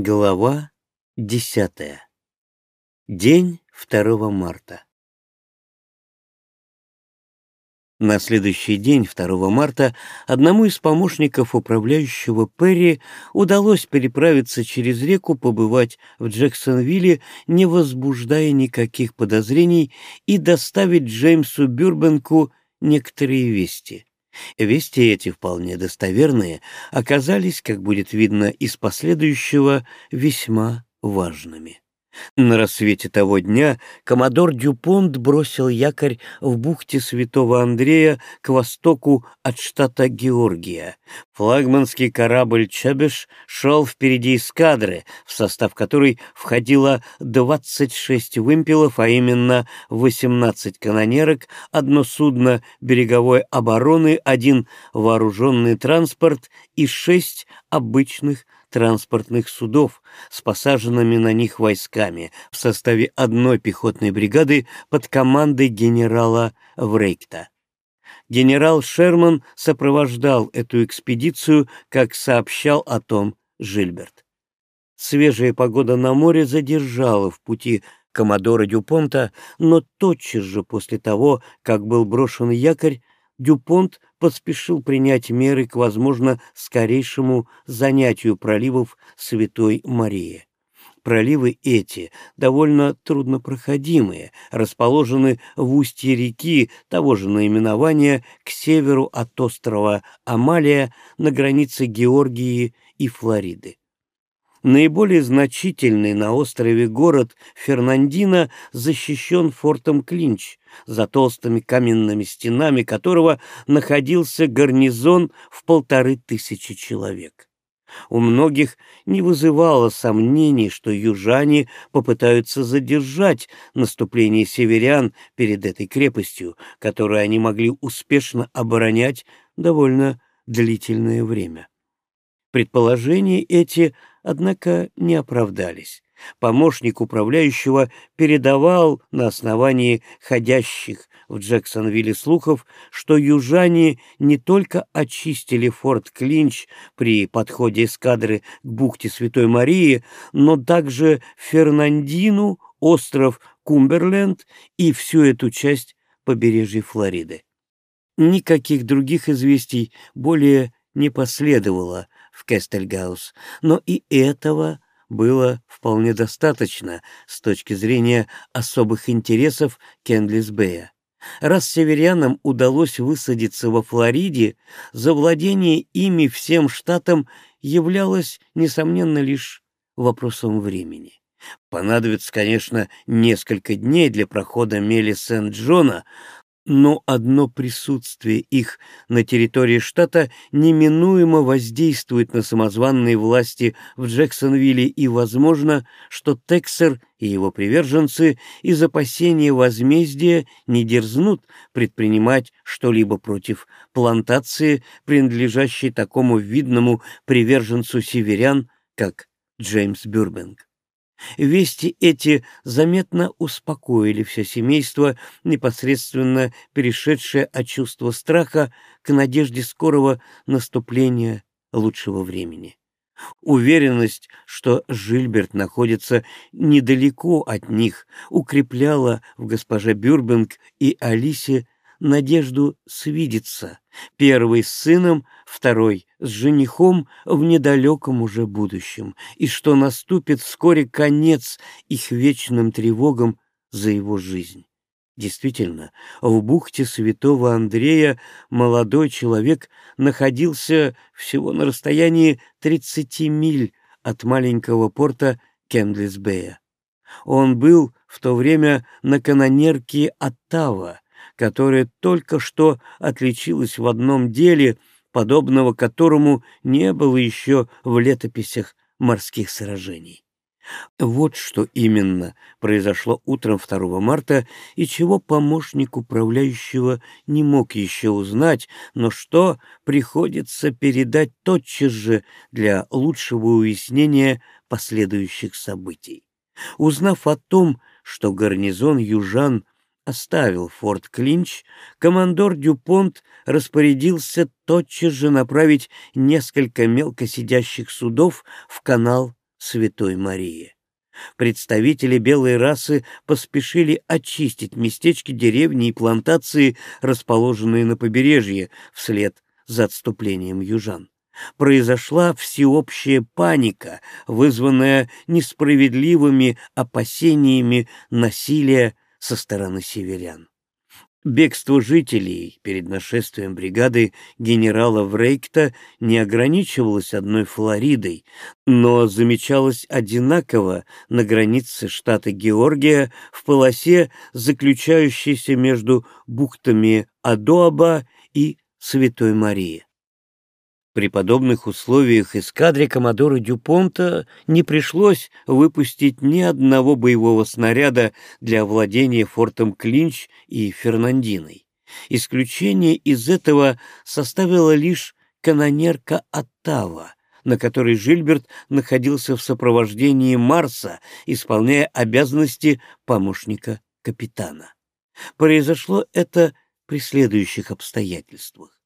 Глава десятая. День 2 марта. На следующий день, 2 марта, одному из помощников управляющего Перри удалось переправиться через реку, побывать в Джексонвилле, не возбуждая никаких подозрений, и доставить Джеймсу Бюрбенку некоторые вести. Вести эти, вполне достоверные, оказались, как будет видно из последующего, весьма важными. На рассвете того дня коммодор Дюпонт бросил якорь в бухте Святого Андрея к востоку от штата Георгия. Флагманский корабль «Чебеш» шел впереди эскадры, в состав которой входило 26 вымпелов, а именно 18 канонерок, одно судно береговой обороны, один вооруженный транспорт и шесть обычных транспортных судов с посаженными на них войсками в составе одной пехотной бригады под командой генерала Врейкта. Генерал Шерман сопровождал эту экспедицию, как сообщал о том Жильберт. Свежая погода на море задержала в пути коммодора Дюпонта, но тотчас же после того, как был брошен якорь, Дюпонт поспешил принять меры к, возможно, скорейшему занятию проливов Святой Марии. Проливы эти, довольно труднопроходимые, расположены в устье реки того же наименования к северу от острова Амалия на границе Георгии и Флориды. Наиболее значительный на острове город Фернандино защищен фортом Клинч, за толстыми каменными стенами которого находился гарнизон в полторы тысячи человек. У многих не вызывало сомнений, что южане попытаются задержать наступление северян перед этой крепостью, которую они могли успешно оборонять довольно длительное время. Предположения эти, однако, не оправдались. Помощник управляющего передавал на основании ходящих в Джексонвилле слухов, что южане не только очистили форт Клинч при подходе эскадры к бухте Святой Марии, но также Фернандину, остров Кумберленд и всю эту часть побережья Флориды. Никаких других известий более не последовало в Кестельгаус, но и этого было вполне достаточно с точки зрения особых интересов Кендлисбея. Раз северянам удалось высадиться во Флориде, завладение ими всем штатом являлось, несомненно, лишь вопросом времени. Понадобится, конечно, несколько дней для прохода мели Сент-Джона, но одно присутствие их на территории штата неминуемо воздействует на самозванные власти в Джексонвилле, и возможно, что Тексер и его приверженцы из опасения возмездия не дерзнут предпринимать что-либо против плантации, принадлежащей такому видному приверженцу северян, как Джеймс Бюрбенг. Вести эти заметно успокоили все семейство, непосредственно перешедшее от чувства страха к надежде скорого наступления лучшего времени. Уверенность, что Жильберт находится недалеко от них, укрепляла в госпоже Бюрбинг и Алисе надежду свидеться, первый с сыном, второй с женихом в недалеком уже будущем, и что наступит вскоре конец их вечным тревогам за его жизнь. Действительно, в бухте Святого Андрея молодой человек находился всего на расстоянии 30 миль от маленького порта Кендлисбея. Он был в то время на канонерке Оттава, которая только что отличилась в одном деле, подобного которому не было еще в летописях морских сражений. Вот что именно произошло утром 2 марта и чего помощник управляющего не мог еще узнать, но что приходится передать тотчас же для лучшего уяснения последующих событий. Узнав о том, что гарнизон южан оставил форт Клинч, командор Дюпонт распорядился тотчас же направить несколько мелко сидящих судов в канал Святой Марии. Представители белой расы поспешили очистить местечки, деревни и плантации, расположенные на побережье, вслед за отступлением южан. Произошла всеобщая паника, вызванная несправедливыми опасениями насилия со стороны северян. Бегство жителей перед нашествием бригады генерала Врейкта не ограничивалось одной Флоридой, но замечалось одинаково на границе штата Георгия в полосе, заключающейся между бухтами Адоаба и Святой Марии. При подобных условиях эскадре Коммодора Дюпонта не пришлось выпустить ни одного боевого снаряда для овладения фортом Клинч и Фернандиной. Исключение из этого составила лишь канонерка Оттава, на которой Жильберт находился в сопровождении Марса, исполняя обязанности помощника капитана. Произошло это при следующих обстоятельствах.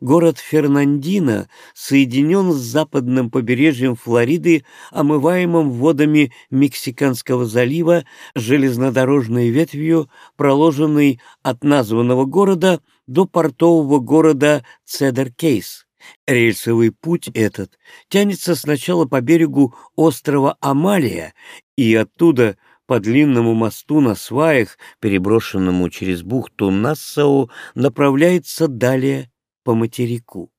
Город Фернандино соединен с западным побережьем Флориды, омываемым водами Мексиканского залива, железнодорожной ветвью, проложенной от названного города до портового города Цедер-Кейс. Рельсовый путь этот тянется сначала по берегу острова Амалия и оттуда по длинному мосту на сваях, переброшенному через бухту Нассау, направляется далее по материку.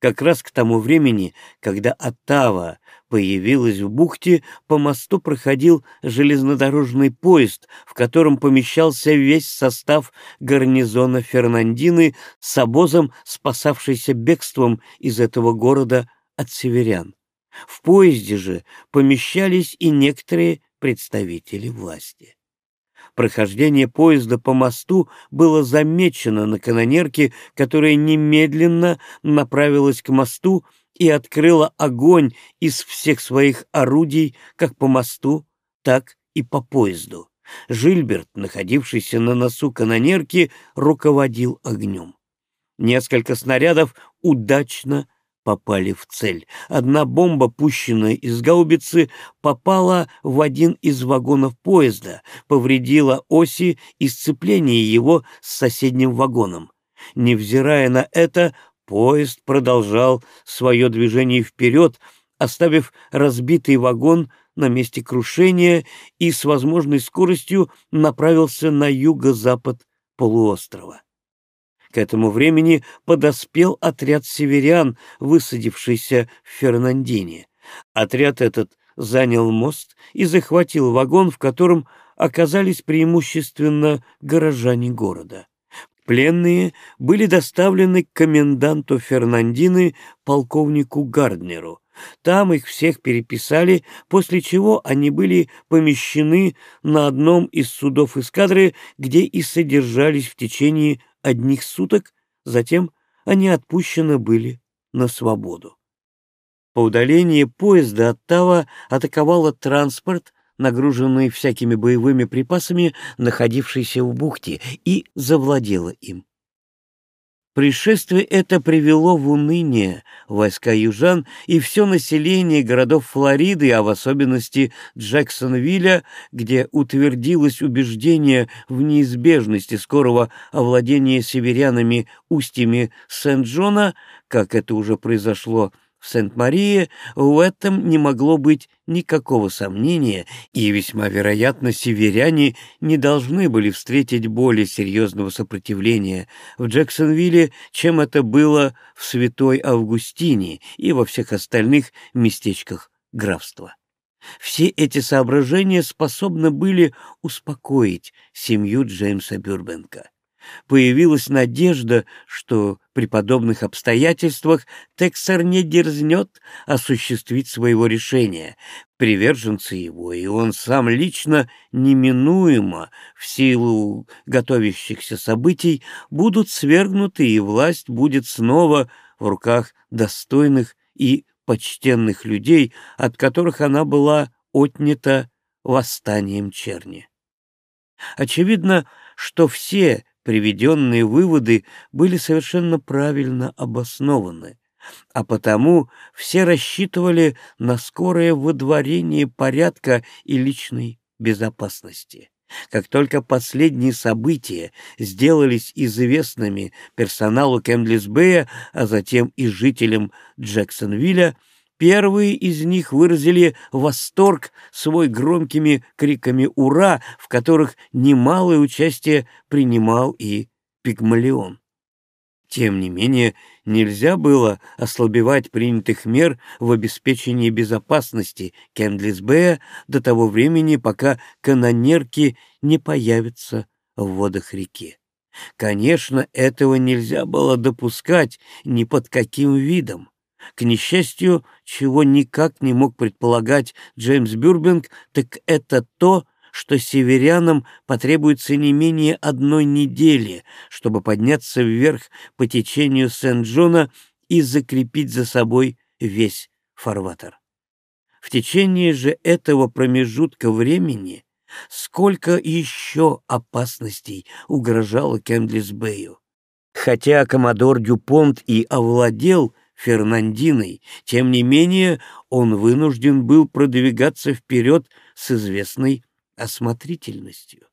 Как раз к тому времени, когда Оттава появилась в бухте, по мосту проходил железнодорожный поезд, в котором помещался весь состав гарнизона Фернандины с обозом, спасавшийся бегством из этого города от северян. В поезде же помещались и некоторые представители власти. Прохождение поезда по мосту было замечено на канонерке, которая немедленно направилась к мосту и открыла огонь из всех своих орудий как по мосту, так и по поезду. Жильберт, находившийся на носу канонерки, руководил огнем. Несколько снарядов удачно попали в цель. Одна бомба, пущенная из гаубицы, попала в один из вагонов поезда, повредила оси и сцепление его с соседним вагоном. Невзирая на это, поезд продолжал свое движение вперед, оставив разбитый вагон на месте крушения и с возможной скоростью направился на юго-запад полуострова. К этому времени подоспел отряд северян, высадившийся в Фернандине. Отряд этот занял мост и захватил вагон, в котором оказались преимущественно горожане города. Пленные были доставлены к коменданту Фернандины, полковнику Гарднеру. Там их всех переписали, после чего они были помещены на одном из судов эскадры, где и содержались в течение одних суток, затем они отпущены были на свободу. По удалении поезда Оттава атаковала транспорт, нагруженный всякими боевыми припасами, находившийся в бухте, и завладела им. Пришествие это привело в уныние войска южан и все население городов Флориды, а в особенности Джексонвилля, где утвердилось убеждение в неизбежности скорого овладения северянами устьями Сент-Джона, как это уже произошло в Сент-Марии, в этом не могло быть никакого сомнения, и весьма вероятно северяне не должны были встретить более серьезного сопротивления в Джексонвилле, чем это было в Святой Августине и во всех остальных местечках графства. Все эти соображения способны были успокоить семью Джеймса Бюрбенка появилась надежда, что при подобных обстоятельствах Тексер не дерзнет осуществить своего решения. Приверженцы его, и он сам лично неминуемо, в силу готовящихся событий, будут свергнуты, и власть будет снова в руках достойных и почтенных людей, от которых она была отнята восстанием черни. Очевидно, что все приведенные выводы были совершенно правильно обоснованы. а потому все рассчитывали на скорое выдворение порядка и личной безопасности. Как только последние события сделались известными персоналу Кэмдлисбея, а затем и жителям Джексонвилля, Первые из них выразили восторг свой громкими криками «Ура!», в которых немалое участие принимал и Пигмалион. Тем не менее, нельзя было ослабевать принятых мер в обеспечении безопасности Кендлисбея до того времени, пока канонерки не появятся в водах реки. Конечно, этого нельзя было допускать ни под каким видом. К несчастью, чего никак не мог предполагать Джеймс Бюрбинг, так это то, что северянам потребуется не менее одной недели, чтобы подняться вверх по течению Сент-Джона и закрепить за собой весь фарватер. В течение же этого промежутка времени сколько еще опасностей угрожало Кэмдлисбею. Хотя коммодор Дюпонт и овладел Фернандиной, тем не менее он вынужден был продвигаться вперед с известной осмотрительностью.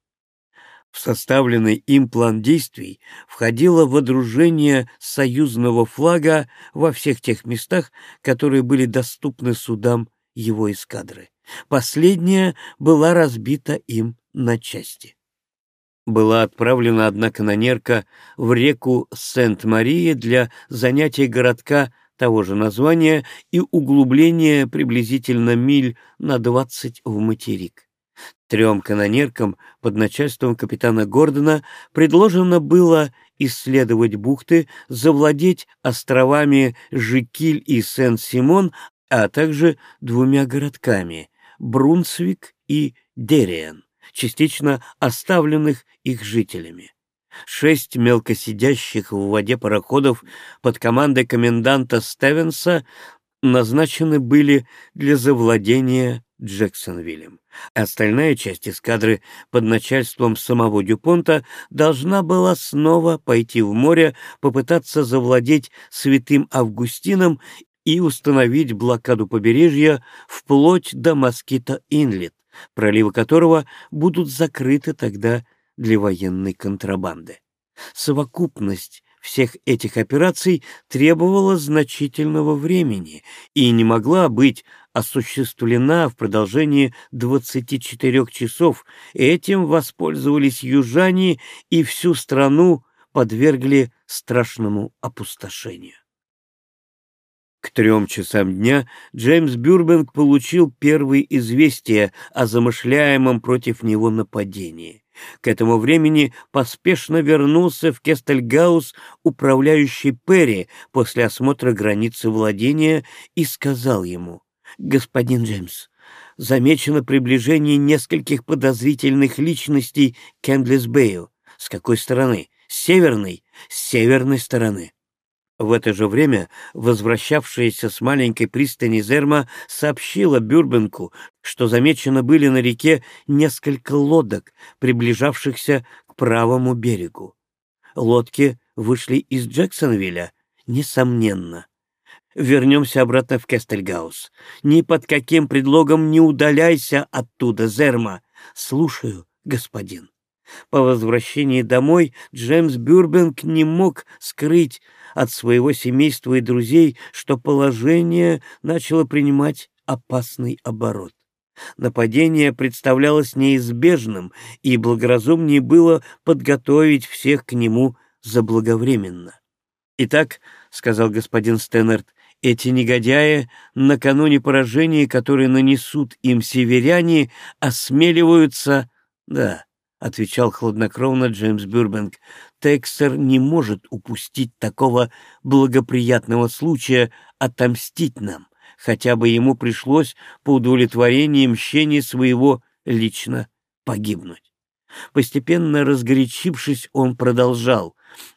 В составленный им план действий входило водружение союзного флага во всех тех местах, которые были доступны судам его эскадры. Последняя была разбита им на части. Была отправлена одна канонерка в реку Сент-Мария для занятия городка того же названия и углубления приблизительно миль на двадцать в материк. Трем канонеркам под начальством капитана Гордона предложено было исследовать бухты, завладеть островами Жикиль и Сен-Симон, а также двумя городками — Брунсвик и Дериан, частично оставленных их жителями. Шесть мелкосидящих в воде пароходов под командой коменданта Стевенса назначены были для завладения Джексонвиллем. Остальная часть эскадры под начальством самого Дюпонта должна была снова пойти в море, попытаться завладеть Святым Августином и установить блокаду побережья вплоть до Москита-Инлет, проливы которого будут закрыты тогда для военной контрабанды. Совокупность всех этих операций требовала значительного времени и не могла быть осуществлена в продолжении 24 часов. Этим воспользовались южане и всю страну подвергли страшному опустошению. К трем часам дня Джеймс Бюрбенг получил первые известия о замышляемом против него нападении. К этому времени поспешно вернулся в Кестельгаус управляющий Перри после осмотра границы владения и сказал ему, «Господин Джеймс, замечено приближение нескольких подозрительных личностей к Эндлисбею. С какой стороны? С северной? С северной стороны». В это же время возвращавшаяся с маленькой пристани Зерма сообщила Бюрбенку, что замечено были на реке несколько лодок, приближавшихся к правому берегу. Лодки вышли из Джексонвилля, несомненно. Вернемся обратно в Кестельгаус. Ни под каким предлогом не удаляйся оттуда, Зерма. Слушаю, господин. По возвращении домой Джеймс Бюрбенг не мог скрыть от своего семейства и друзей, что положение начало принимать опасный оборот. Нападение представлялось неизбежным, и благоразумнее было подготовить всех к нему заблаговременно. «Итак», — сказал господин Стэннерт, — «эти негодяи, накануне поражения, которое нанесут им северяне, осмеливаются...» «Да, — отвечал хладнокровно Джеймс Бюрбенг. «Тексер не может упустить такого благоприятного случая отомстить нам, хотя бы ему пришлось по удовлетворении мщения своего лично погибнуть». Постепенно разгорячившись, он продолжал.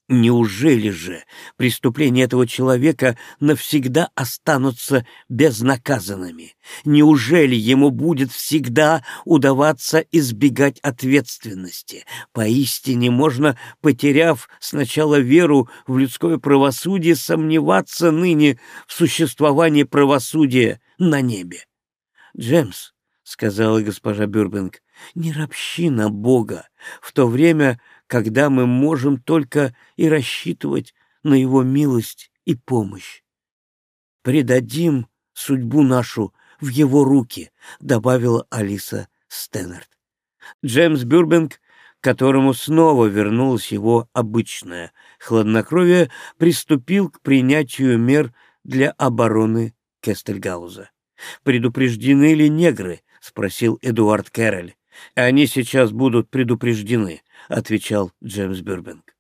Неужели же преступления этого человека навсегда останутся безнаказанными? Неужели ему будет всегда удаваться избегать ответственности? Поистине можно, потеряв сначала веру в людское правосудие, сомневаться ныне в существовании правосудия на небе. «Джемс», — сказала госпожа Бюрбинг, — «не ропщи на Бога, в то время, когда мы можем только и рассчитывать на Его милость и помощь. «Предадим судьбу нашу в Его руки», — добавила Алиса Стэннерд. Джеймс Бюрбинг, которому снова вернулось его обычное хладнокровие, приступил к принятию мер для обороны Кестельгауза. «Предупреждены ли негры?» — спросил Эдуард Кэрроль. «Они сейчас будут предупреждены», — отвечал Джеймс Бюрбинг.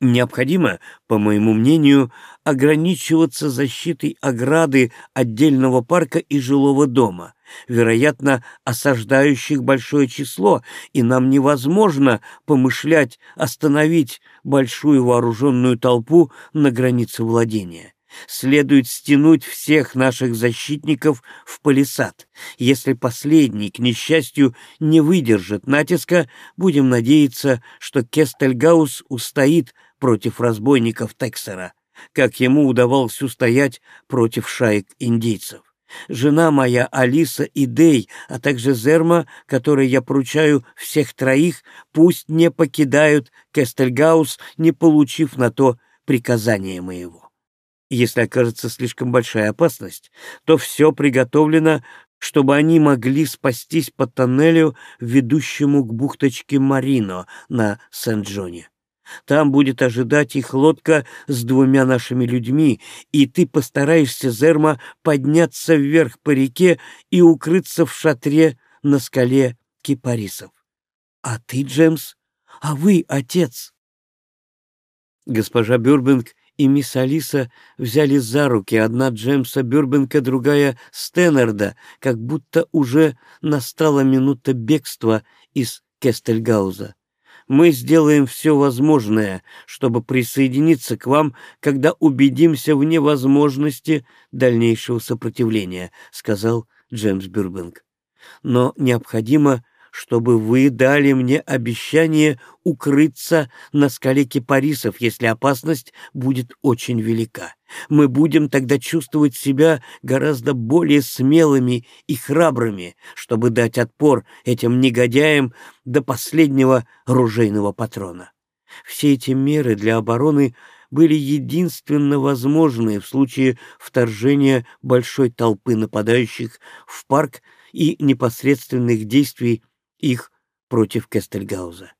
Необходимо, по моему мнению, ограничиваться защитой ограды отдельного парка и жилого дома, вероятно, осаждающих большое число, и нам невозможно помышлять остановить большую вооруженную толпу на границе владения. Следует стянуть всех наших защитников в палисад. Если последний, к несчастью, не выдержит натиска, будем надеяться, что Кестельгаус устоит против разбойников Тексера, как ему удавалось устоять против шаек индейцев. Жена моя Алиса и Дей, а также Зерма, которой я поручаю всех троих, пусть не покидают Кестельгаус, не получив на то приказания моего. Если окажется слишком большая опасность, то все приготовлено, чтобы они могли спастись по тоннелю, ведущему к бухточке Марино на Сент-Джоне. Там будет ожидать их лодка с двумя нашими людьми, и ты постараешься, Зерма, подняться вверх по реке и укрыться в шатре на скале кипарисов. А ты, Джемс? А вы, отец? Госпожа Бюрбинг и мисс Алиса взяли за руки, одна Джемса Бюрбенка, другая Стэннерда, как будто уже настала минута бегства из Кестельгауза. Мы сделаем все возможное, чтобы присоединиться к вам, когда убедимся в невозможности дальнейшего сопротивления, — сказал Джеймс Бюрбенг. Но необходимо чтобы вы дали мне обещание укрыться на скале кипарисов, если опасность будет очень велика. Мы будем тогда чувствовать себя гораздо более смелыми и храбрыми, чтобы дать отпор этим негодяям до последнего ружейного патрона. Все эти меры для обороны были единственно возможные в случае вторжения большой толпы нападающих в парк и непосредственных действий их против Кестельгауза.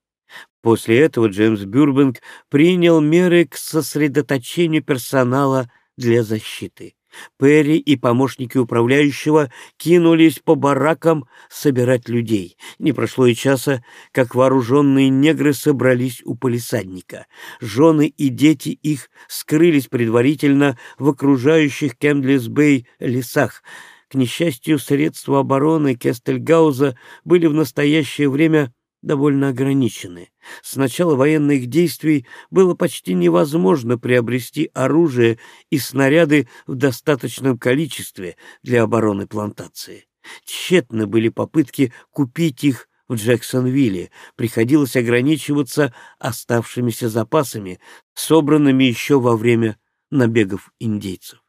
После этого Джеймс Бюрбинг принял меры к сосредоточению персонала для защиты. Перри и помощники управляющего кинулись по баракам собирать людей. Не прошло и часа, как вооруженные негры собрались у полисадника. Жены и дети их скрылись предварительно в окружающих Кемдлис-Бэй лесах, к несчастью, средства обороны Кестельгауза были в настоящее время довольно ограничены. С начала военных действий было почти невозможно приобрести оружие и снаряды в достаточном количестве для обороны плантации. Тщетны были попытки купить их в Джексонвилле, приходилось ограничиваться оставшимися запасами, собранными еще во время набегов индейцев.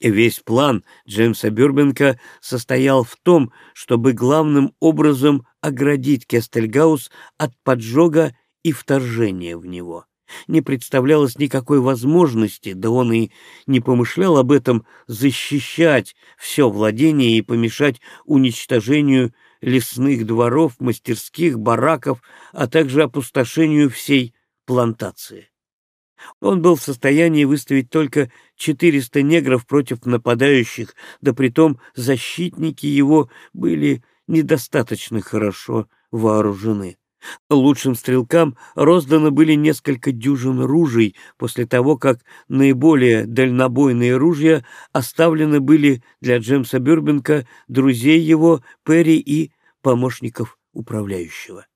И весь план Джеймса Бюрбенка состоял в том, чтобы главным образом оградить Кестельгаус от поджога и вторжения в него. Не представлялось никакой возможности, да он и не помышлял об этом, защищать все владение и помешать уничтожению лесных дворов, мастерских, бараков, а также опустошению всей плантации. Он был в состоянии выставить только 400 негров против нападающих, да притом защитники его были недостаточно хорошо вооружены. Лучшим стрелкам роздано были несколько дюжин ружей после того, как наиболее дальнобойные ружья оставлены были для Джемса Бюрбенка, друзей его, Перри и помощников управляющего.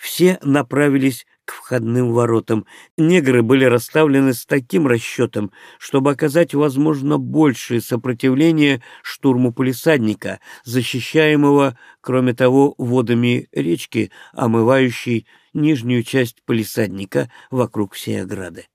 Все направились к входным воротам. Негры были расставлены с таким расчетом, чтобы оказать, возможно, большее сопротивление штурму полисадника, защищаемого, кроме того, водами речки, омывающей нижнюю часть полисадника вокруг всей ограды.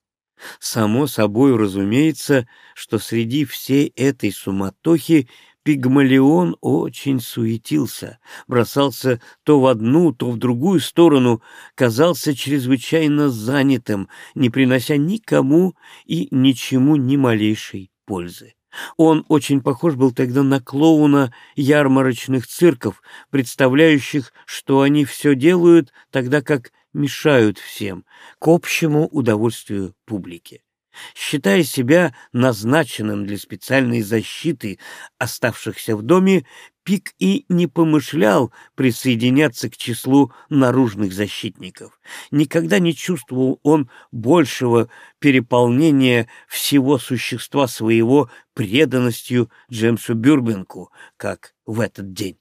Само собой разумеется, что среди всей этой суматохи Пигмалион очень суетился, бросался то в одну, то в другую сторону, казался чрезвычайно занятым, не принося никому и ничему ни малейшей пользы. Он очень похож был тогда на клоуна ярмарочных цирков, представляющих, что они все делают, тогда как мешают всем, к общему удовольствию публики. Считая себя назначенным для специальной защиты оставшихся в доме, Пик и не помышлял присоединяться к числу наружных защитников. Никогда не чувствовал он большего переполнения всего существа своего преданностью Джемсу Бюрбенку, как в этот день.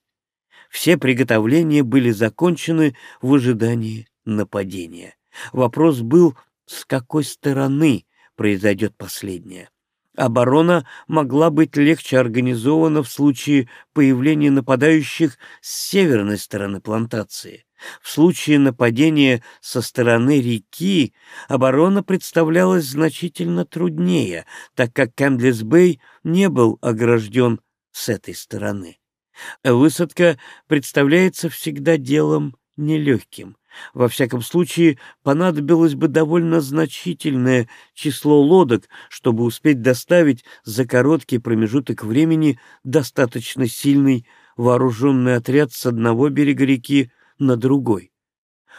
Все приготовления были закончены в ожидании нападения. Вопрос был, с какой стороны произойдет последнее. Оборона могла быть легче организована в случае появления нападающих с северной стороны плантации. В случае нападения со стороны реки оборона представлялась значительно труднее, так как Кэмдлис-Бэй не был огражден с этой стороны. Высадка представляется всегда делом нелегким. Во всяком случае, понадобилось бы довольно значительное число лодок, чтобы успеть доставить за короткий промежуток времени достаточно сильный вооруженный отряд с одного берега реки на другой.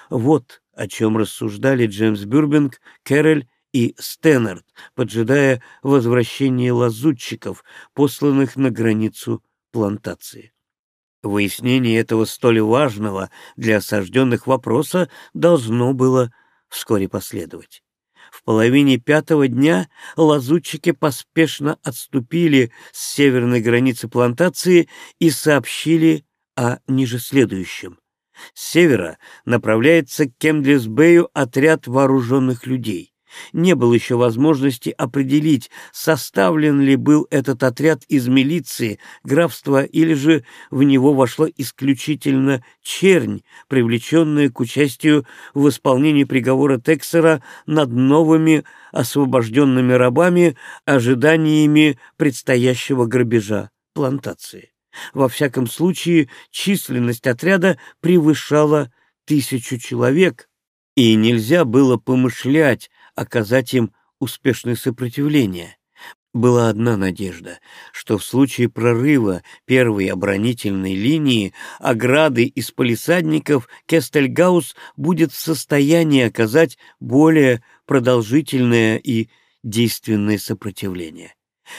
Вот о чем рассуждали Джеймс Бёрбанк, Кэрроль и Стэннерд, поджидая возвращения лазутчиков, посланных на границу плантации. Выяснение этого столь важного для осажденных вопроса должно было вскоре последовать. В половине пятого дня лазутчики поспешно отступили с северной границы плантации и сообщили о ниже следующем. С севера направляется к Кемдлисбею отряд вооруженных людей не было еще возможности определить, составлен ли был этот отряд из милиции графства или же в него вошла исключительно чернь, привлеченная к участию в исполнении приговора Тексера над новыми освобожденными рабами, ожиданиями предстоящего грабежа плантации. Во всяком случае, численность отряда превышала тысячу человек, и нельзя было помышлять оказать им успешное сопротивление. Была одна надежда, что в случае прорыва первой оборонительной линии ограды из полисадников Кестельгаус будет в состоянии оказать более продолжительное и действенное сопротивление.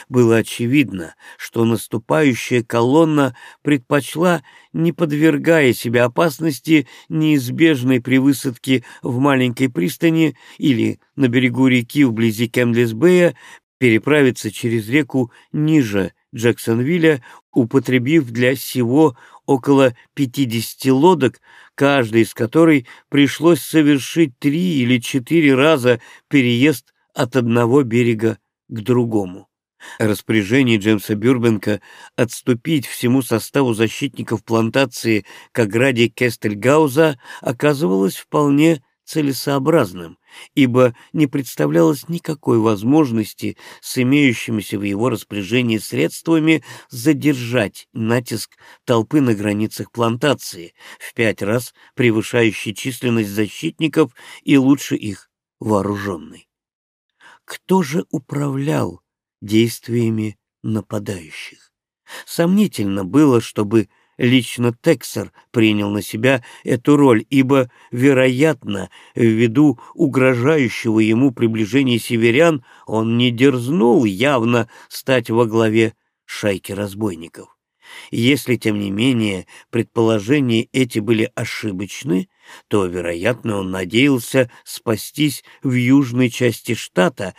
Было очевидно, что наступающая колонна предпочла, не подвергая себя опасности неизбежной при высадке в маленькой пристани или на берегу реки вблизи Кемдлисбея, переправиться через реку ниже Джексонвилля, употребив для сего около 50 лодок, каждой из которой пришлось совершить три или четыре раза переезд от одного берега к другому. Распоряжение Джеймса Бюрбенка отступить всему составу защитников плантации к ограде Кестельгауза оказывалось вполне целесообразным, ибо не представлялось никакой возможности с имеющимися в его распоряжении средствами задержать натиск толпы на границах плантации, в пять раз превышающей численность защитников и лучше их вооруженный. Кто же управлял действиями нападающих. Сомнительно было, чтобы лично Тексер принял на себя эту роль, ибо, вероятно, ввиду угрожающего ему приближения северян, он не дерзнул явно стать во главе шайки разбойников. Если, тем не менее, предположения эти были ошибочны, то, вероятно, он надеялся спастись в южной части штата,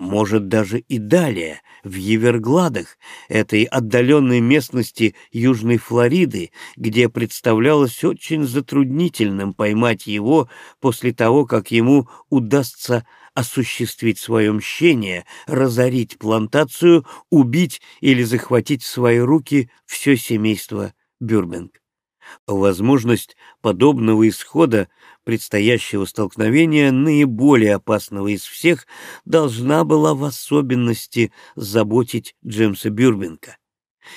может даже и далее, в Евергладах, этой отдаленной местности Южной Флориды, где представлялось очень затруднительным поймать его после того, как ему удастся осуществить свое мщение, разорить плантацию, убить или захватить в свои руки все семейство Бюрбенг. Возможность подобного исхода предстоящего столкновения, наиболее опасного из всех, должна была в особенности заботить Джеймса Бюрбенка.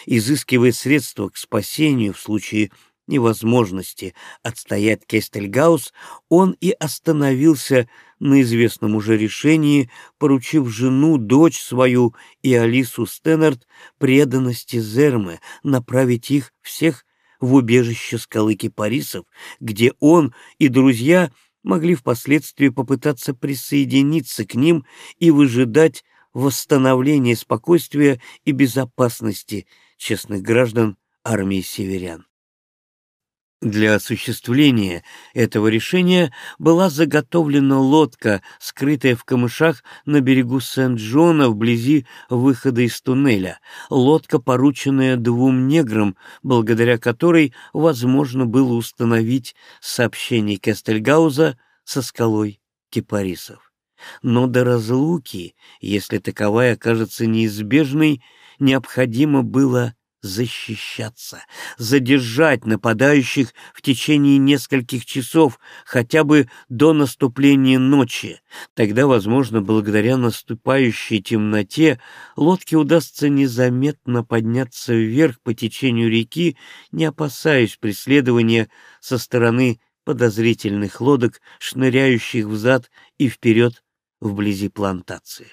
Изыскивая средства к спасению в случае невозможности отстоять Кестельгаус, он и остановился на известном уже решении, поручив жену, дочь свою и Алису Стэннерт преданности Зермы, направить их всех в убежище скалы Кипарисов, где он и друзья могли впоследствии попытаться присоединиться к ним и выжидать восстановления спокойствия и безопасности честных граждан армии северян. Для осуществления этого решения была заготовлена лодка, скрытая в камышах на берегу Сент-Джона вблизи выхода из туннеля, лодка, порученная двум неграм, благодаря которой возможно было установить сообщение Кестельгауза со скалой кипарисов. Но до разлуки, если таковая окажется неизбежной, необходимо было защищаться, задержать нападающих в течение нескольких часов, хотя бы до наступления ночи. Тогда, возможно, благодаря наступающей темноте, лодке удастся незаметно подняться вверх по течению реки, не опасаясь преследования со стороны подозрительных лодок, шныряющих взад и вперед вблизи плантации.